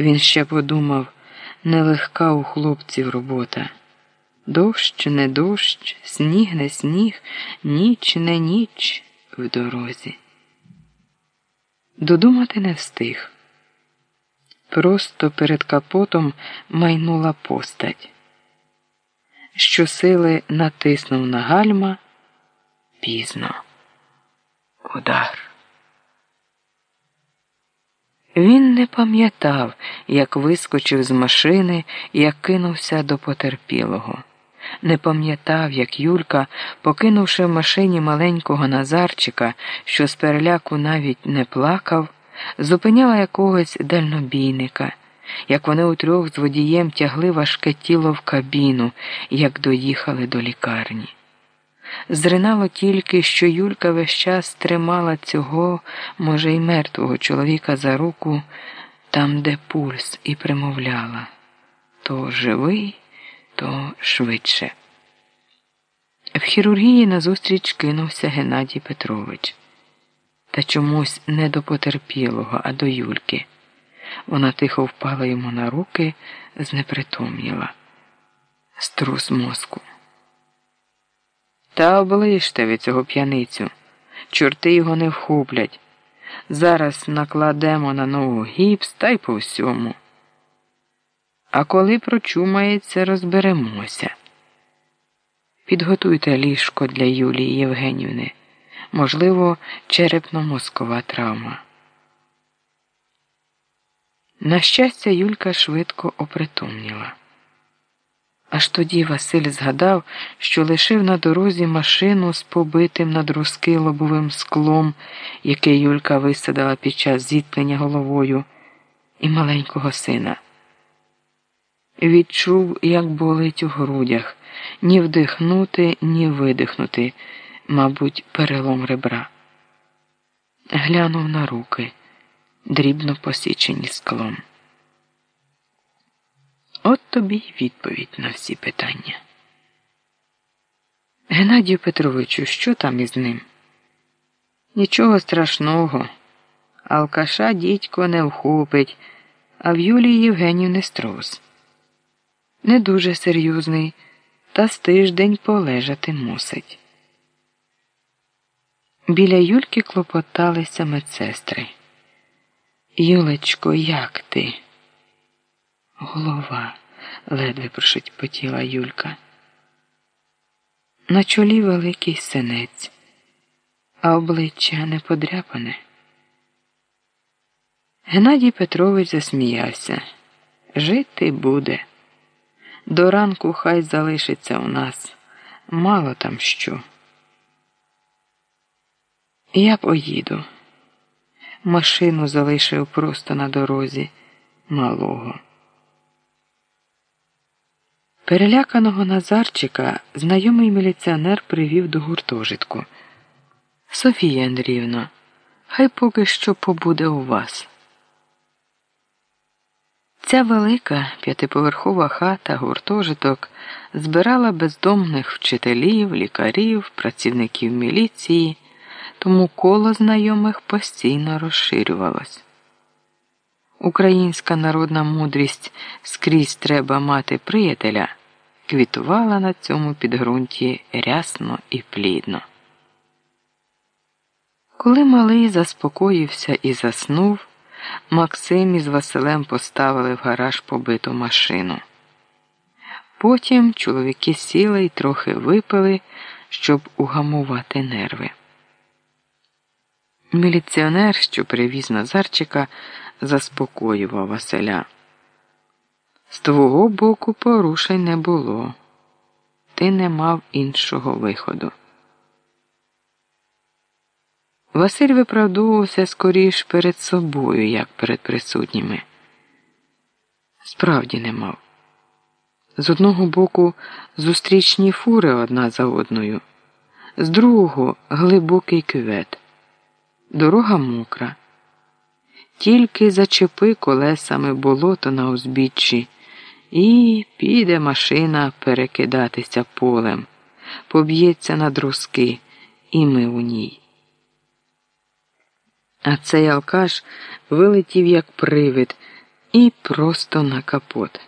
Він ще подумав нелегка у хлопців робота. Дощ не дощ, сніг не сніг, ніч не ніч в дорозі. Додумати не встиг. Просто перед капотом майнула постать. Щосили натиснув на гальма пізно. Удар. Він не пам'ятав, як вискочив з машини, як кинувся до потерпілого. Не пам'ятав, як Юлька, покинувши в машині маленького Назарчика, що з переляку навіть не плакав, зупиняла якогось дальнобійника, як вони утрьох з водієм тягли важке тіло в кабіну, як доїхали до лікарні. Зринало тільки, що Юлька весь час тримала цього, може, й мертвого чоловіка за руку там, де пульс, і примовляла то живий, то швидше. В хірургії назустріч кинувся Геннадій Петрович. Та чомусь не до потерпілого, а до Юльки. Вона тихо впала йому на руки, знепритомніла. Струс мозку. Та оближте ви цього п'яницю. Чорти його не вхоплять. Зараз накладемо на ногу гіпс та й по всьому. А коли прочумається, розберемося. Підготуйте ліжко для Юлії Євгенівни. Можливо, черепно-мозкова травма. На щастя, Юлька швидко опритомніла. Аж тоді Василь згадав, що лишив на дорозі машину з побитим на друзки лобовим склом, яке Юлька висадила під час зіткнення головою, і маленького сина. Відчув, як болить у грудях, ні вдихнути, ні видихнути, мабуть, перелом ребра. Глянув на руки, дрібно посічені склом. Тобі й відповідь на всі питання. Геннадію Петровичу, що там із ним? Нічого страшного. Алкаша дідько не вхопить, а в Юлії Євгенівни струс. Не дуже серйозний, та з тиждень полежати мусить. Біля Юльки клопоталися медсестри. Юлечко, як ти? Голова, ледве прошепотіла Юлька. На чолі великий синець, а обличчя не подряпане. Геннадій Петрович засміявся. Жити буде. До ранку хай залишиться у нас. Мало там що. Я поїду. Машину залишив просто на дорозі малого. Переляканого Назарчика знайомий міліціонер привів до гуртожитку. Софія Андріївна, хай поки що побуде у вас. Ця велика п'ятиповерхова хата гуртожиток збирала бездомних вчителів, лікарів, працівників міліції, тому коло знайомих постійно розширювалось. Українська народна мудрість скрізь треба мати приятеля квітувала на цьому підґрунті рясно і плідно. Коли малий заспокоївся і заснув, Максим із Василем поставили в гараж побиту машину. Потім чоловіки сіли й трохи випили, щоб угамувати нерви. Міліціонер, що привіз Назарчика, заспокоював Василя. З твого боку порушень не було. Ти не мав іншого виходу. Василь виправдовувався скоріш перед собою, як перед присутніми. Справді не мав. З одного боку зустрічні фури одна за одною, з другого глибокий кювет. Дорога мокра. Тільки зачепи колесами болото на узбіччі, і піде машина перекидатися полем, поб'ється на друзки, і ми у ній. А цей алкаш вилетів, як привид, і просто на капот.